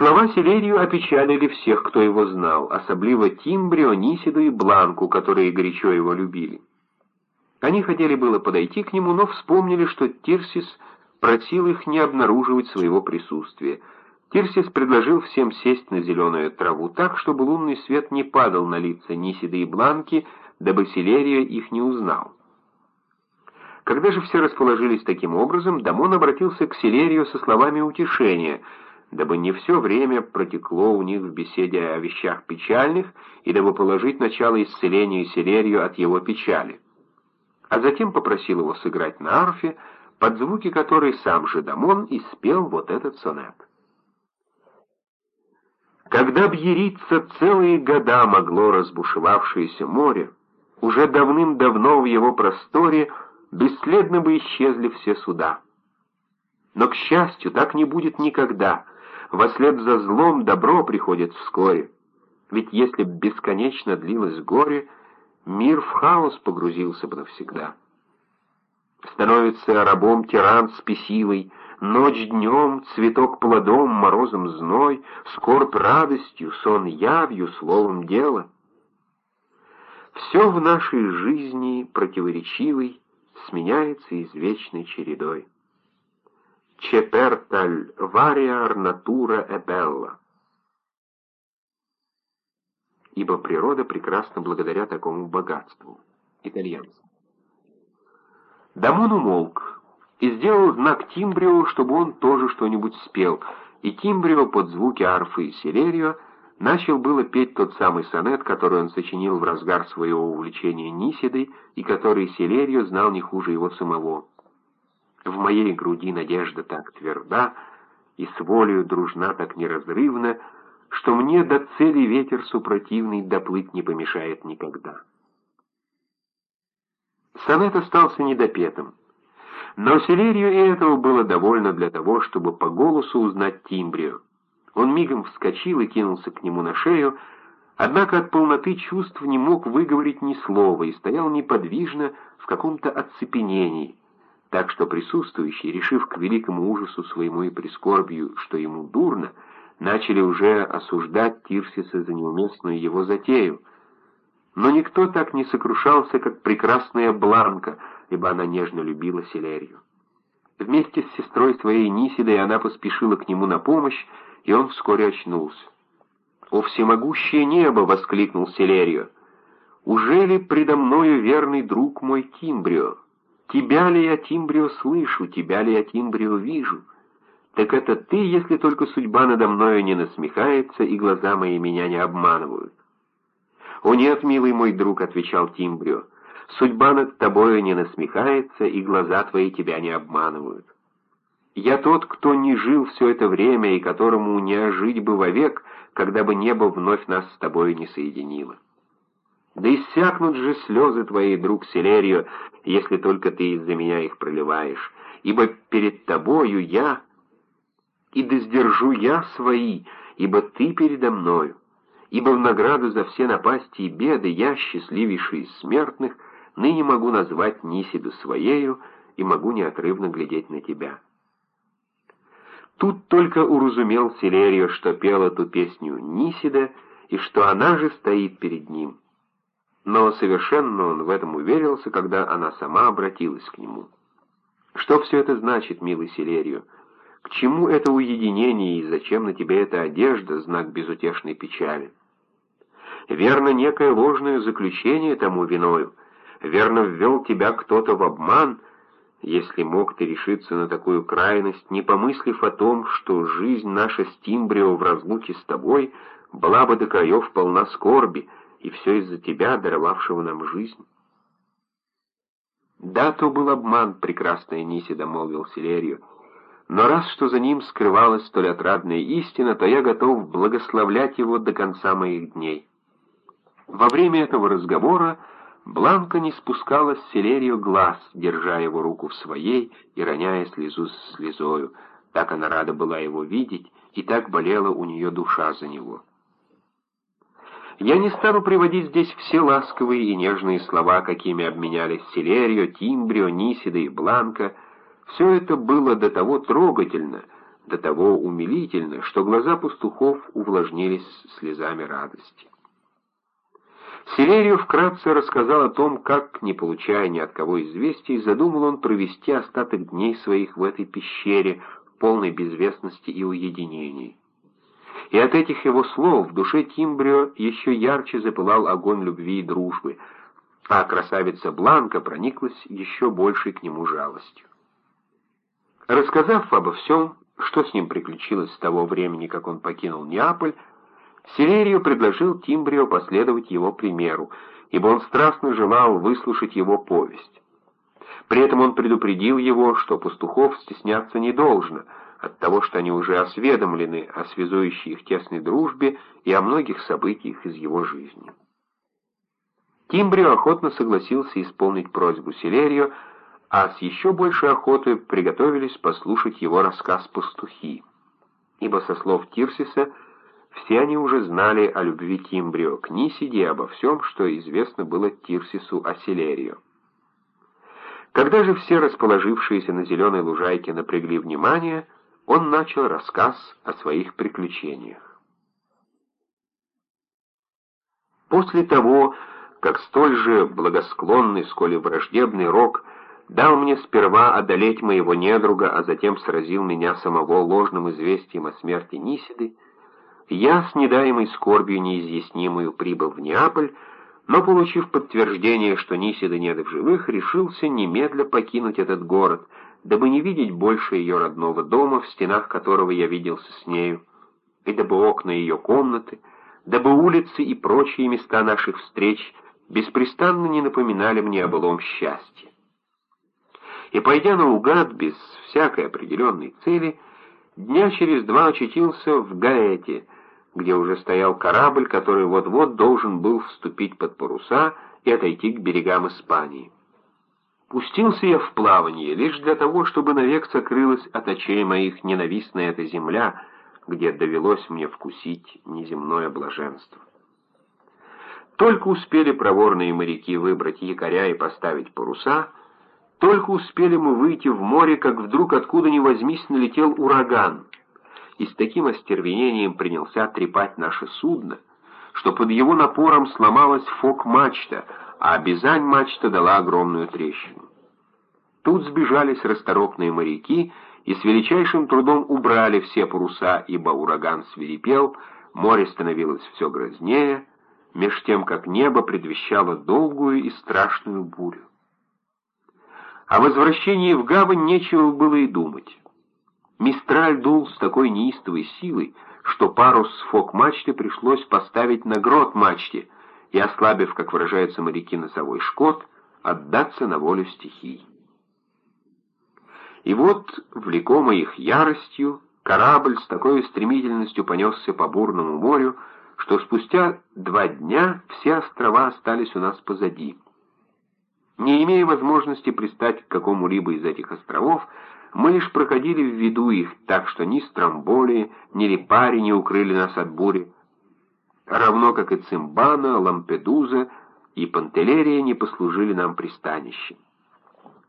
Слова Селерию опечалили всех, кто его знал, особливо Тимбрио, Нисиду и Бланку, которые горячо его любили. Они хотели было подойти к нему, но вспомнили, что Тирсис просил их не обнаруживать своего присутствия. Тирсис предложил всем сесть на зеленую траву так, чтобы лунный свет не падал на лица Нисиды и Бланки, дабы Селерия их не узнал. Когда же все расположились таким образом, Дамон обратился к Селерию со словами утешения, дабы не все время протекло у них в беседе о вещах печальных и дабы положить начало исцелению Селерию от его печали. А затем попросил его сыграть на арфе, под звуки которой сам же Дамон и спел вот этот сонет. Когда бьериться целые года могло разбушевавшееся море, уже давным-давно в его просторе бесследно бы исчезли все суда. Но, к счастью, так не будет никогда. Вослед за злом добро приходит вскоре. Ведь если б бесконечно длилось горе, мир в хаос погрузился бы навсегда. Становится рабом тиран спесивый, Ночь днем, цветок плодом, морозом зной, Скорбь радостью, сон явью, словом дело. Все в нашей жизни противоречивой Сменяется извечной чередой. Чеперталь вариар натура эбелла. Ибо природа прекрасна благодаря такому богатству. Итальянцы. Дамон умолк и сделал знак Тимбрио, чтобы он тоже что-нибудь спел, и Тимбрио под звуки арфы и селерио начал было петь тот самый сонет, который он сочинил в разгар своего увлечения Нисидой и который Селерио знал не хуже его самого. «В моей груди надежда так тверда и с волею дружна так неразрывна, что мне до цели ветер супротивный доплыть не помешает никогда». Сонет остался недопетым. Но Селерию и этого было довольно для того, чтобы по голосу узнать Тимбрию. Он мигом вскочил и кинулся к нему на шею, однако от полноты чувств не мог выговорить ни слова и стоял неподвижно в каком-то оцепенении, так что присутствующие, решив к великому ужасу своему и прискорбию, что ему дурно, начали уже осуждать Тирсиса за неуместную его затею, но никто так не сокрушался, как прекрасная Бланка, ибо она нежно любила Селерию. Вместе с сестрой своей Нисидой она поспешила к нему на помощь, и он вскоре очнулся. «О всемогущее небо!» — воскликнул Селерио. «Уже ли предо мною верный друг мой Тимбрио? Тебя ли я, Тимбрио, слышу, тебя ли я, Тимбрио, вижу? Так это ты, если только судьба надо мною не насмехается, и глаза мои меня не обманывают. «О нет, милый мой друг», — отвечал Тимбрио, — «судьба над тобою не насмехается, и глаза твои тебя не обманывают. Я тот, кто не жил все это время и которому не жить бы вовек, когда бы небо вновь нас с тобою не соединило. Да иссякнут же слезы твои, друг Селерио, если только ты из-за меня их проливаешь, ибо перед тобою я, и да сдержу я свои, ибо ты передо мною ибо в награду за все напасти и беды я, счастливейший из смертных, ныне могу назвать Нисиду своею и могу неотрывно глядеть на тебя». Тут только уразумел Селерио, что пел эту песню Нисида, и что она же стоит перед ним. Но совершенно он в этом уверился, когда она сама обратилась к нему. «Что все это значит, милый Селерио? К чему это уединение и зачем на тебе эта одежда, знак безутешной печали?» Верно, некое ложное заключение тому виною. Верно, ввел тебя кто-то в обман, если мог ты решиться на такую крайность, не помыслив о том, что жизнь наша с Тимбрио в разлуке с тобой была бы до краев полна скорби, и все из-за тебя, даровавшего нам жизнь. «Да, то был обман, прекрасная Нисида», — молвил Селерию, «но раз что за ним скрывалась столь отрадная истина, то я готов благословлять его до конца моих дней». Во время этого разговора Бланка не спускала с Селерию глаз, держа его руку в своей и роняя слезу с слезою. Так она рада была его видеть, и так болела у нее душа за него. Я не стану приводить здесь все ласковые и нежные слова, какими обменялись Селерио, Тимбрио, Нисида и Бланка. Все это было до того трогательно, до того умилительно, что глаза пастухов увлажнились слезами радости. Селерию вкратце рассказал о том, как, не получая ни от кого известий, задумал он провести остаток дней своих в этой пещере, полной безвестности и уединений. И от этих его слов в душе Тимбрио еще ярче запылал огонь любви и дружбы, а красавица Бланка прониклась еще большей к нему жалостью. Рассказав обо всем, что с ним приключилось с того времени, как он покинул Неаполь, Селерию предложил Тимбрио последовать его примеру, ибо он страстно желал выслушать его повесть. При этом он предупредил его, что пастухов стесняться не должно, от того, что они уже осведомлены о связующей их тесной дружбе и о многих событиях из его жизни. Тимбрио охотно согласился исполнить просьбу Селерио, а с еще большей охотой приготовились послушать его рассказ «Пастухи», ибо со слов Тирсиса все они уже знали о любви Тимбрио к Нисиде и обо всем, что известно было Тирсису о Селерио. Когда же все расположившиеся на зеленой лужайке напрягли внимание, он начал рассказ о своих приключениях. После того, как столь же благосклонный, сколь и враждебный Рок дал мне сперва одолеть моего недруга, а затем сразил меня самого ложным известием о смерти Нисиды, я с недаемой скорбью неизъяснимую прибыл в Неаполь, но, получив подтверждение, что Нисида нет в живых, решился немедля покинуть этот город, дабы не видеть больше ее родного дома, в стенах которого я виделся с нею, и дабы окна ее комнаты, дабы улицы и прочие места наших встреч беспрестанно не напоминали мне о былом счастье. И пойдя наугад, без всякой определенной цели, дня через два очутился в Гаэте, где уже стоял корабль, который вот-вот должен был вступить под паруса и отойти к берегам Испании. Пустился я в плавание лишь для того, чтобы навек сокрылась от очей моих ненавистная эта земля, где довелось мне вкусить неземное блаженство. Только успели проворные моряки выбрать якоря и поставить паруса, только успели мы выйти в море, как вдруг откуда ни возьмись налетел ураган — и с таким остервенением принялся трепать наше судно, что под его напором сломалась фок-мачта, а Бизань-мачта дала огромную трещину. Тут сбежались расторопные моряки и с величайшим трудом убрали все паруса, ибо ураган свирепел, море становилось все грознее, меж тем, как небо предвещало долгую и страшную бурю. О возвращении в гавань нечего было и думать. Мистраль дул с такой неистовой силой, что парус фок-мачты пришлось поставить на грот мачте и, ослабив, как выражаются моряки, носовой шкот, отдаться на волю стихий. И вот, влекомый их яростью, корабль с такой стремительностью понесся по бурному морю, что спустя два дня все острова остались у нас позади. Не имея возможности пристать к какому-либо из этих островов, мы лишь проходили в виду их, так что ни Стромболи, ни Репари не укрыли нас от бури, равно как и Цимбана, Лампедуза и Пантелерия не послужили нам пристанищем.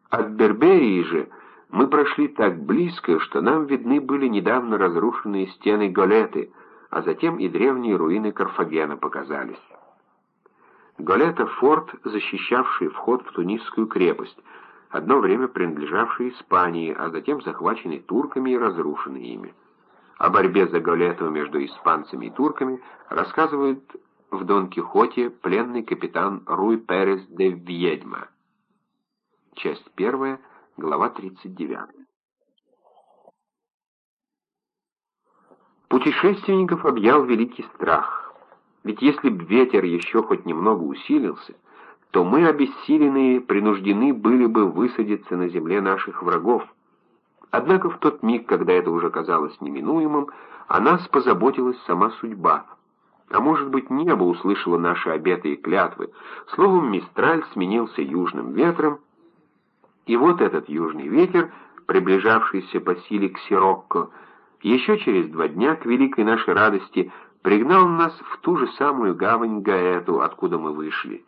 От Берберии же мы прошли так близко, что нам видны были недавно разрушенные стены Голеты, а затем и древние руины Карфагена показались. Голета — форт, защищавший вход в Тунисскую крепость — одно время принадлежавший Испании, а затем захваченный турками и разрушенный ими. О борьбе за Галету между испанцами и турками рассказывает в Дон Кихоте пленный капитан Руй Перес де Вьедьма. Часть первая, глава 39. Путешественников объял великий страх, ведь если б ветер еще хоть немного усилился, то мы, обессиленные, принуждены были бы высадиться на земле наших врагов. Однако в тот миг, когда это уже казалось неминуемым, о нас позаботилась сама судьба. А может быть, небо услышало наши обеты и клятвы. Словом, Мистраль сменился южным ветром, и вот этот южный ветер, приближавшийся по силе к Сирокко, еще через два дня, к великой нашей радости, пригнал нас в ту же самую гавань Гаэту, откуда мы вышли.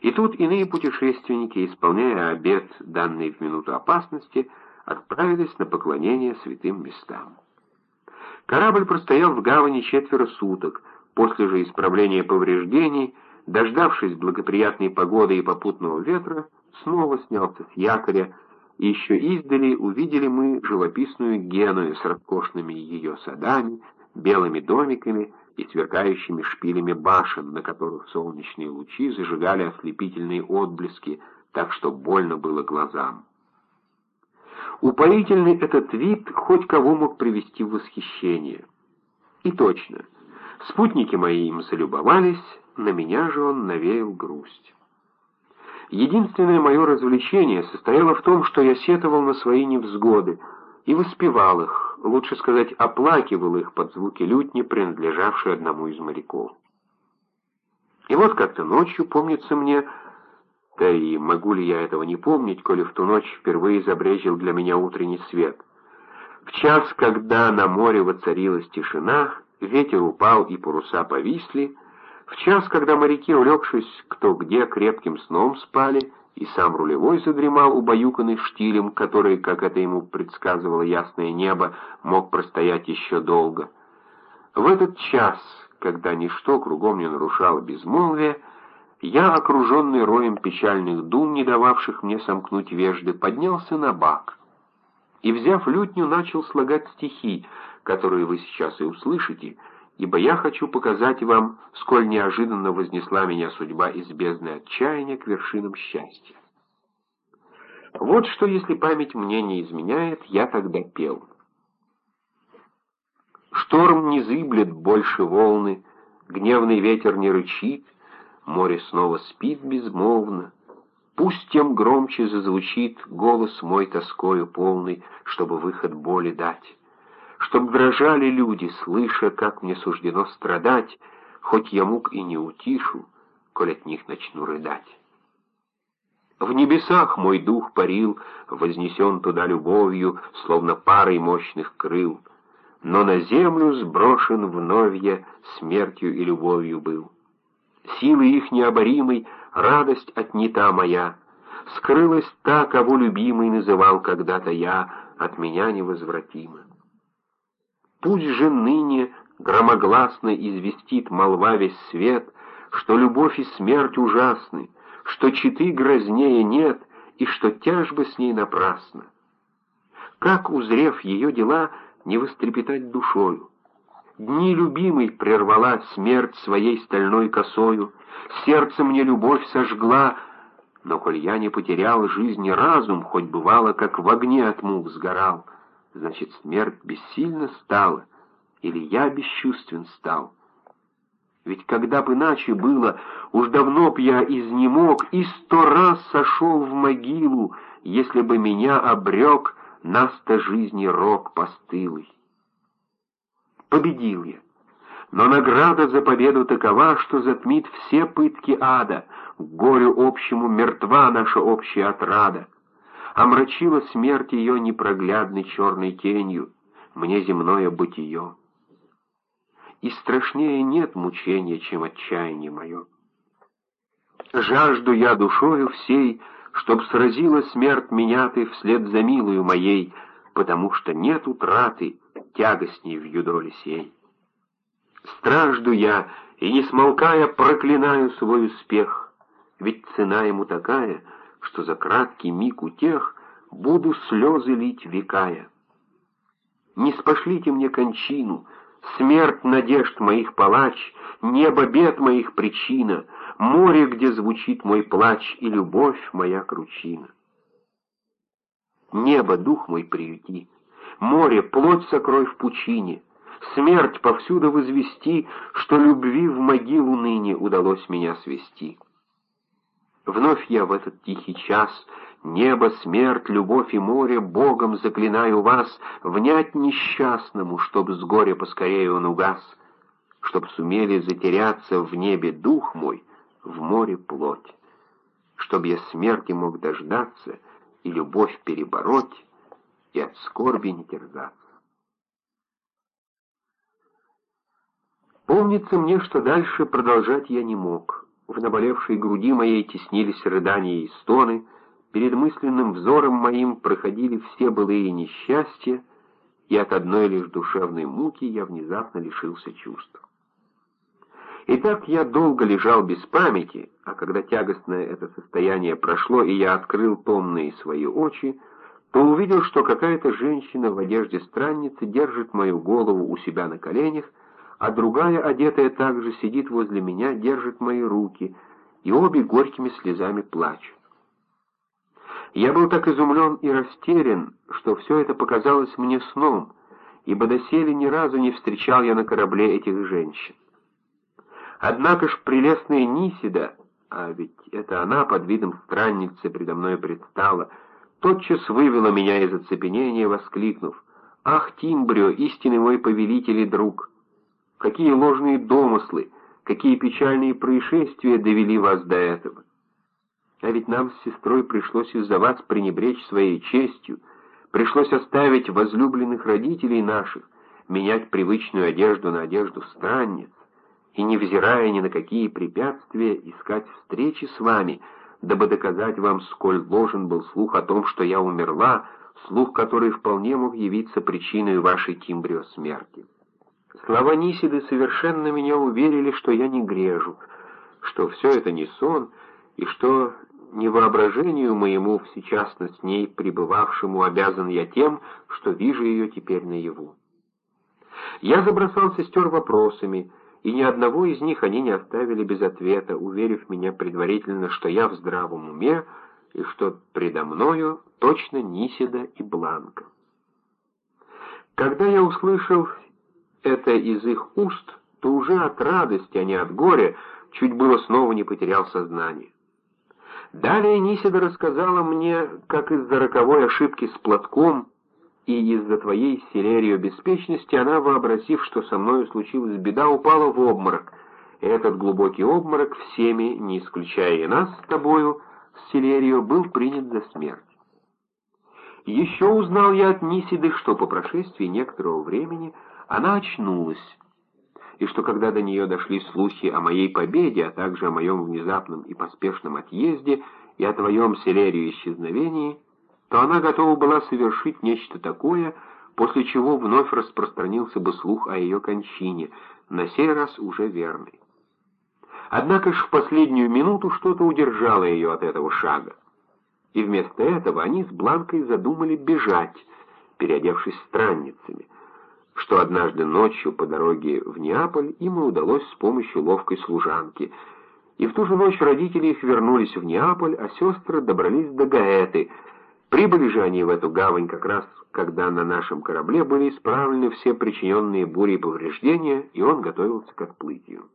И тут иные путешественники, исполняя обет, данный в минуту опасности, отправились на поклонение святым местам. Корабль простоял в гавани четверо суток, после же исправления повреждений, дождавшись благоприятной погоды и попутного ветра, снова снялся с якоря, и еще издали увидели мы живописную Геную с роскошными ее садами, белыми домиками и сверкающими шпилями башен, на которых солнечные лучи зажигали ослепительные отблески, так что больно было глазам. Упоительный этот вид хоть кого мог привести в восхищение. И точно, спутники мои им залюбовались, на меня же он навеял грусть. Единственное мое развлечение состояло в том, что я сетовал на свои невзгоды и воспевал их, лучше сказать, оплакивал их под звуки лютни, принадлежавшей одному из моряков. И вот как-то ночью, помнится мне, да и могу ли я этого не помнить, коли в ту ночь впервые забрежил для меня утренний свет. В час, когда на море воцарилась тишина, ветер упал и паруса повисли, в час, когда моряки, улегшись кто где, крепким сном спали, и сам рулевой задремал, убаюканный штилем, который, как это ему предсказывало ясное небо, мог простоять еще долго. В этот час, когда ничто кругом не нарушало безмолвие, я, окруженный роем печальных дум, не дававших мне сомкнуть вежды, поднялся на бак и, взяв лютню, начал слагать стихи, которые вы сейчас и услышите, ибо я хочу показать вам, сколь неожиданно вознесла меня судьба из бездны отчаяния к вершинам счастья. Вот что, если память мне не изменяет, я тогда пел. Шторм не зыблет больше волны, гневный ветер не рычит, море снова спит безмолвно. Пусть тем громче зазвучит голос мой тоскою полный, чтобы выход боли дать чтоб дрожали люди, слыша, как мне суждено страдать, хоть я мук и не утишу, коль от них начну рыдать. В небесах мой дух парил, вознесен туда любовью, словно парой мощных крыл, но на землю сброшен вновь я смертью и любовью был. Силы их необоримой радость отнята моя, скрылась та, кого любимый называл когда-то я, от меня невозвратимо. Пусть же ныне громогласно известит молва весь свет, что любовь и смерть ужасны, что читы грознее нет и что тяжба с ней напрасна. Как, узрев ее дела, не вострепетать душою? Дни любимой прервала смерть своей стальной косою, сердце мне любовь сожгла, но коль я не потерял жизни разум, хоть бывало, как в огне от мук сгорал, значит, смерть бессильно стала, или я бесчувствен стал. Ведь когда бы иначе было, уж давно б я изнемог и сто раз сошел в могилу, если бы меня обрек наста жизни рок постылый. Победил я, но награда за победу такова, что затмит все пытки ада, горю общему мертва наша общая отрада омрачила смерть ее непроглядной черной тенью, мне земное бытие. И страшнее нет мучения, чем отчаяние мое. Жажду я душою всей, чтоб сразила смерть меня ты вслед за милою моей, потому что нет утраты тягостней в юдоле сей. Стражду я, и не смолкая проклинаю свой успех, ведь цена ему такая — что за краткий миг утех буду слезы лить векая. Не спошлите мне кончину, смерть надежд моих палач, небо бед моих причина, море, где звучит мой плач, и любовь моя кручина. Небо, дух мой приюти, море, плоть сокрой в пучине, смерть повсюду возвести, что любви в могилу ныне удалось меня свести. Вновь я в этот тихий час, небо, смерть, любовь и море, Богом заклинаю вас, внять несчастному, чтоб с горя поскорее он угас, чтоб сумели затеряться в небе дух мой, в море плоть, чтоб я смерти мог дождаться и любовь перебороть, и от скорби не терзаться. Помнится мне, что дальше продолжать я не мог. В наболевшей груди моей теснились рыдания и стоны, перед мысленным взором моим проходили все былые несчастья, и от одной лишь душевной муки я внезапно лишился чувств. Итак, я долго лежал без памяти, а когда тягостное это состояние прошло, и я открыл томные свои очи, то увидел, что какая-то женщина в одежде странницы держит мою голову у себя на коленях, а другая, одетая также, сидит возле меня, держит мои руки, и обе горькими слезами плачут. Я был так изумлен и растерян, что все это показалось мне сном, ибо доселе ни разу не встречал я на корабле этих женщин. Однако ж прелестная Нисида, а ведь это она под видом странницы предо мной предстала, тотчас вывела меня из оцепенения, воскликнув, «Ах, Тимбрио, истинный мой повелитель и друг! Какие ложные домыслы, какие печальные происшествия довели вас до этого! А ведь нам с сестрой пришлось из-за вас пренебречь своей честью, пришлось оставить возлюбленных родителей наших, менять привычную одежду на одежду странниц, и, невзирая ни на какие препятствия, искать встречи с вами, дабы доказать вам, сколь ложен был слух о том, что я умерла, слух, который вполне мог явиться причиной вашей Кимбрио смерти. Слова Нисиды совершенно меня уверили, что я не грежу, что все это не сон, и что не воображению моему, всечасно с ней пребывавшему, обязан я тем, что вижу ее теперь наяву. Я забросал сестер вопросами, и ни одного из них они не оставили без ответа, уверив меня предварительно, что я в здравом уме и что предо мною точно Нисида и Бланка. Когда я услышал это из их уст, то уже от радости, а не от горя, чуть было снова не потерял сознание. Далее Нисида рассказала мне, как из-за роковой ошибки с платком и из-за твоей, Селерио, беспечности она, вообразив, что со мною случилась беда, упала в обморок. Этот глубокий обморок всеми, не исключая и нас с тобою, с Селерио, был принят за смерть. Еще узнал я от Нисиды, что по прошествии некоторого времени она очнулась, и что когда до нее дошли слухи о моей победе, а также о моем внезапном и поспешном отъезде и о твоем Селерию исчезновении, то она готова была совершить нечто такое, после чего вновь распространился бы слух о ее кончине, на сей раз уже верный. Однако ж в последнюю минуту что-то удержало ее от этого шага. И вместо этого они с Бланкой задумали бежать, переодевшись странницами, что однажды ночью по дороге в Неаполь им и удалось с помощью ловкой служанки. И в ту же ночь родители их вернулись в Неаполь, а сестры добрались до Гаэты — Прибыли же они в эту гавань как раз, когда на нашем корабле были исправлены все причиненные бурей повреждения, и он готовился к отплытию.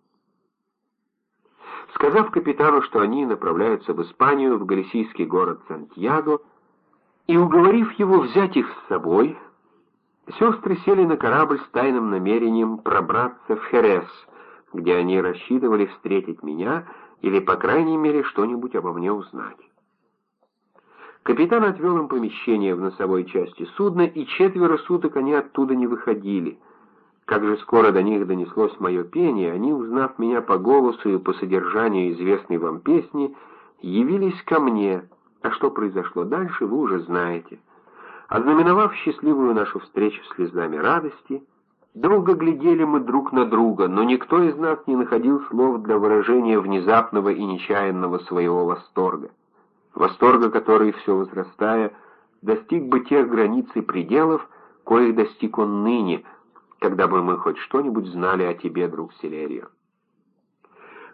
Сказав капитану, что они направляются в Испанию, в галисийский город Сантьяго, и уговорив его взять их с собой, сестры сели на корабль с тайным намерением пробраться в Херес, где они рассчитывали встретить меня или, по крайней мере, что-нибудь обо мне узнать. Капитан отвел им помещение в носовой части судна, и четверо суток они оттуда не выходили. Как же скоро до них донеслось мое пение, они, узнав меня по голосу и по содержанию известной вам песни, явились ко мне, а что произошло дальше, вы уже знаете. Ознаменовав счастливую нашу встречу слезами радости, долго глядели мы друг на друга, но никто из нас не находил слов для выражения внезапного и нечаянного своего восторга восторга который, все возрастая, достиг бы тех границ и пределов, коих достиг он ныне, когда бы мы хоть что-нибудь знали о тебе, друг Селерио.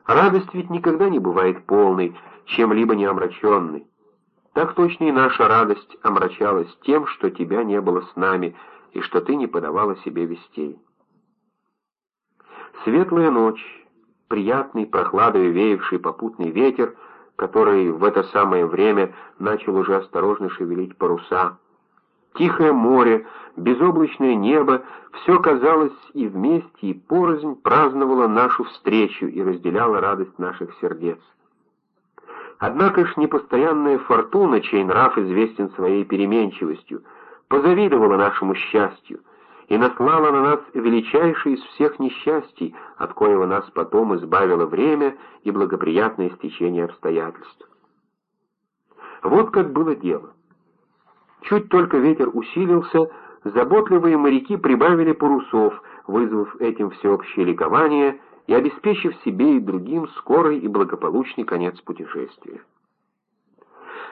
Радость ведь никогда не бывает полной, чем-либо не омраченной. Так точно и наша радость омрачалась тем, что тебя не было с нами, и что ты не подавала себе вестей. Светлая ночь, приятный, прохладой веявший попутный ветер — который в это самое время начал уже осторожно шевелить паруса. Тихое море, безоблачное небо, все казалось и вместе, и порознь праздновало нашу встречу и разделяло радость наших сердец. Однако ж непостоянная фортуна, чей нрав известен своей переменчивостью, позавидовала нашему счастью — и наслала на нас величайшее из всех несчастий, от коего нас потом избавило время и благоприятное стечение обстоятельств. Вот как было дело. Чуть только ветер усилился, заботливые моряки прибавили парусов, вызвав этим всеобщее ликование и обеспечив себе и другим скорый и благополучный конец путешествия.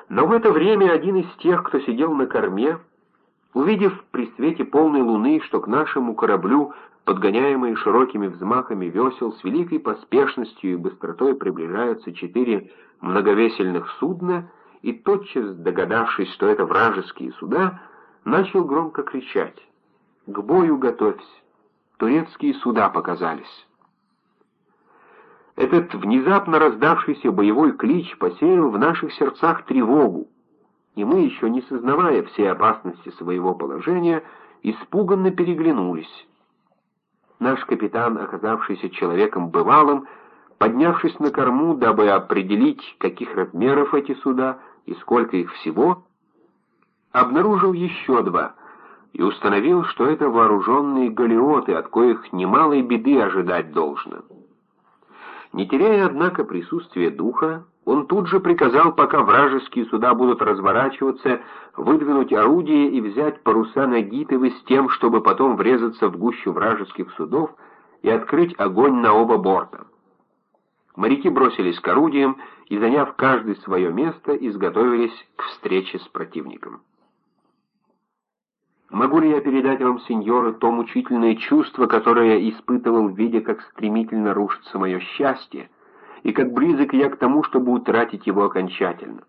Но в это время один из тех, кто сидел на корме, увидев при свете полной луны, что к нашему кораблю, подгоняемые широкими взмахами весел, с великой поспешностью и быстротой приближаются четыре многовесельных судна, и тотчас, догадавшись, что это вражеские суда, начал громко кричать «К бою готовься! Турецкие суда показались!» Этот внезапно раздавшийся боевой клич посеял в наших сердцах тревогу, и мы, еще не сознавая всей опасности своего положения, испуганно переглянулись. Наш капитан, оказавшийся человеком бывалым, поднявшись на корму, дабы определить, каких размеров эти суда и сколько их всего, обнаружил еще два и установил, что это вооруженные галеоты, от коих немалой беды ожидать должно. Не теряя, однако, присутствия духа, он тут же приказал, пока вражеские суда будут разворачиваться, выдвинуть орудие и взять паруса Нагитовы с тем, чтобы потом врезаться в гущу вражеских судов и открыть огонь на оба борта. Моряки бросились к орудиям и, заняв каждый свое место, изготовились к встрече с противником. Могу ли я передать вам, сеньоры, то мучительное чувство, которое я испытывал, видя, как стремительно рушится мое счастье, и как близок я к тому, чтобы утратить его окончательно?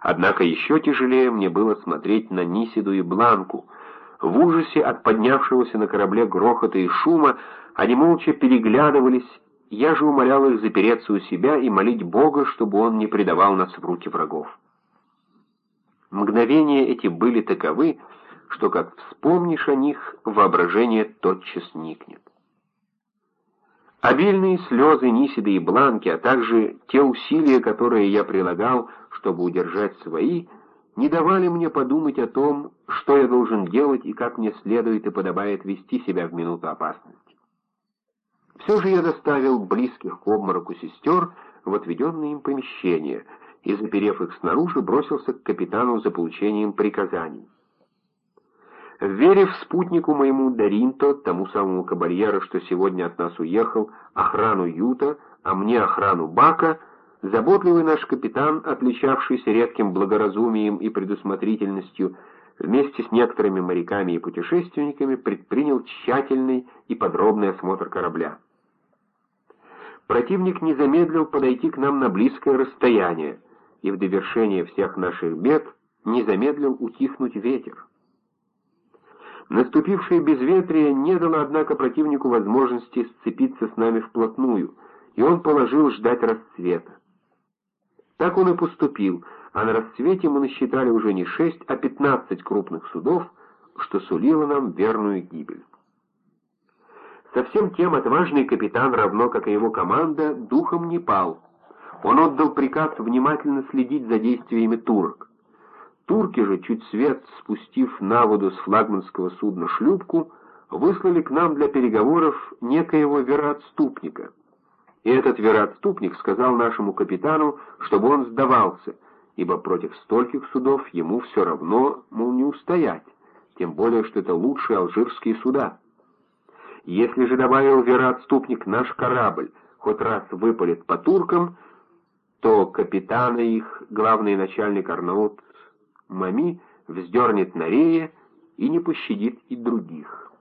Однако еще тяжелее мне было смотреть на Нисиду и Бланку. В ужасе от поднявшегося на корабле грохота и шума они молча переглядывались, я же умолял их запереться у себя и молить Бога, чтобы он не предавал нас в руки врагов. Мгновения эти были таковы, что, как вспомнишь о них, воображение тотчас никнет. Обильные слезы Нисиды и Бланки, а также те усилия, которые я прилагал, чтобы удержать свои, не давали мне подумать о том, что я должен делать и как мне следует и подобает вести себя в минуту опасности. Все же я доставил близких к обмороку сестер в отведенное им помещение — и, заперев их снаружи, бросился к капитану за получением приказаний. Верив спутнику моему Даринто, тому самому кабальера, что сегодня от нас уехал, охрану Юта, а мне охрану Бака, заботливый наш капитан, отличавшийся редким благоразумием и предусмотрительностью, вместе с некоторыми моряками и путешественниками предпринял тщательный и подробный осмотр корабля. Противник не замедлил подойти к нам на близкое расстояние, и в довершение всех наших бед не замедлил утихнуть ветер. Наступившее безветрие не дало, однако, противнику возможности сцепиться с нами вплотную, и он положил ждать рассвета. Так он и поступил, а на рассвете мы насчитали уже не шесть, а пятнадцать крупных судов, что сулило нам верную гибель. Совсем тем отважный капитан, равно как и его команда, духом не пал, он отдал приказ внимательно следить за действиями турок. Турки же, чуть свет спустив на воду с флагманского судна шлюпку, выслали к нам для переговоров некоего вероотступника. И этот вероотступник сказал нашему капитану, чтобы он сдавался, ибо против стольких судов ему все равно, мол, не устоять, тем более, что это лучшие алжирские суда. Если же, добавил вероотступник, наш корабль хоть раз выпалит по туркам, то капитана их, главный начальник Арнаут Мами, вздернет на рее и не пощадит и других.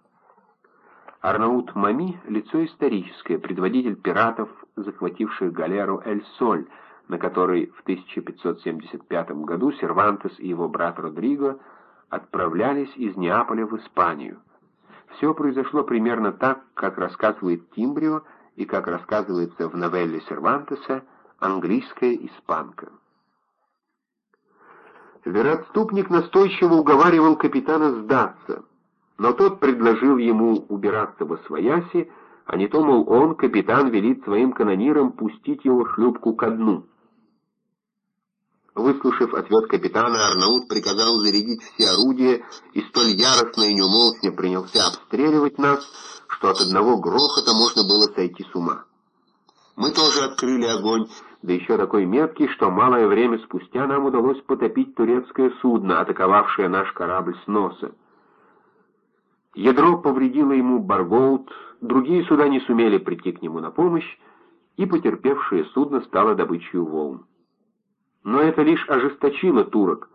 Арнаут Мами — лицо историческое, предводитель пиратов, захвативших галеру Эль-Соль, на которой в 1575 году Сервантес и его брат Родриго отправлялись из Неаполя в Испанию. Все произошло примерно так, как рассказывает Тимбрио и как рассказывается в новелле Сервантеса английская испанка. Вероотступник настойчиво уговаривал капитана сдаться, но тот предложил ему убираться во свояси, а не то, мол, он, капитан, велит своим канонирам пустить его шлюпку ко дну. Выслушав ответ капитана, Арнаут приказал зарядить все орудия и столь яростно и неумолчно принялся обстреливать нас, что от одного грохота можно было сойти с ума. Мы тоже открыли огонь, да еще такой меткий, что малое время спустя нам удалось потопить турецкое судно, атаковавшее наш корабль с носа. Ядро повредило ему Баргоут, другие суда не сумели прийти к нему на помощь, и потерпевшее судно стало добычей волн. Но это лишь ожесточило турок.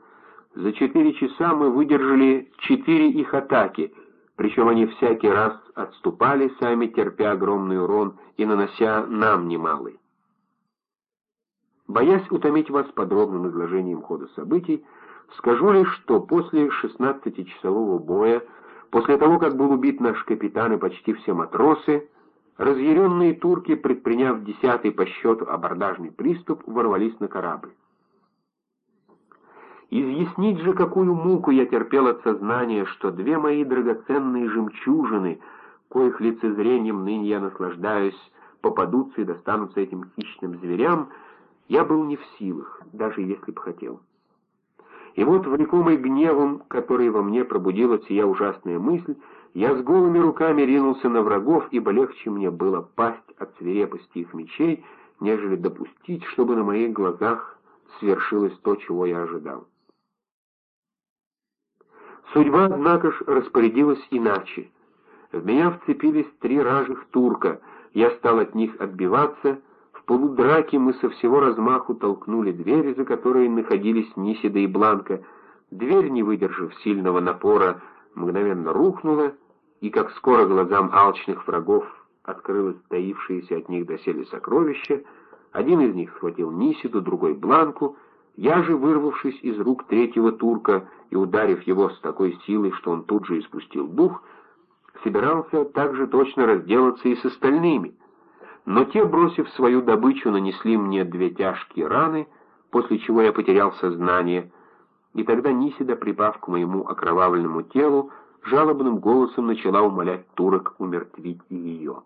За четыре часа мы выдержали четыре их атаки, причем они всякий раз отступали, сами терпя огромный урон и нанося нам немалый. Боясь утомить вас подробным изложением хода событий, скажу лишь, что после 16-часового боя, после того, как был убит наш капитан и почти все матросы, разъяренные турки, предприняв десятый по счету абордажный приступ, ворвались на корабль. Изъяснить же, какую муку я терпел от сознания, что две мои драгоценные жемчужины, коих лицезрением ныне я наслаждаюсь, попадутся и достанутся этим хищным зверям, я был не в силах, даже если б хотел. И вот, влекомый гневом, который во мне пробудила сия ужасная мысль, я с голыми руками ринулся на врагов, ибо легче мне было пасть от свирепости их мечей, нежели допустить, чтобы на моих глазах свершилось то, чего я ожидал. Судьба, однако ж, распорядилась иначе. В меня вцепились три ражих турка, я стал от них отбиваться, в полудраке мы со всего размаху толкнули двери, за которой находились Нисида и Бланка. Дверь, не выдержав сильного напора, мгновенно рухнула, и, как скоро глазам алчных врагов открылось таившееся от них доселе сокровище, один из них схватил Нисиду, другой — Бланку — я же, вырвавшись из рук третьего турка и ударив его с такой силой, что он тут же испустил дух, собирался также точно разделаться и с остальными. Но те, бросив свою добычу, нанесли мне две тяжкие раны, после чего я потерял сознание, и тогда Нисида, припав к моему окровавленному телу, жалобным голосом начала умолять турок умертвить ее.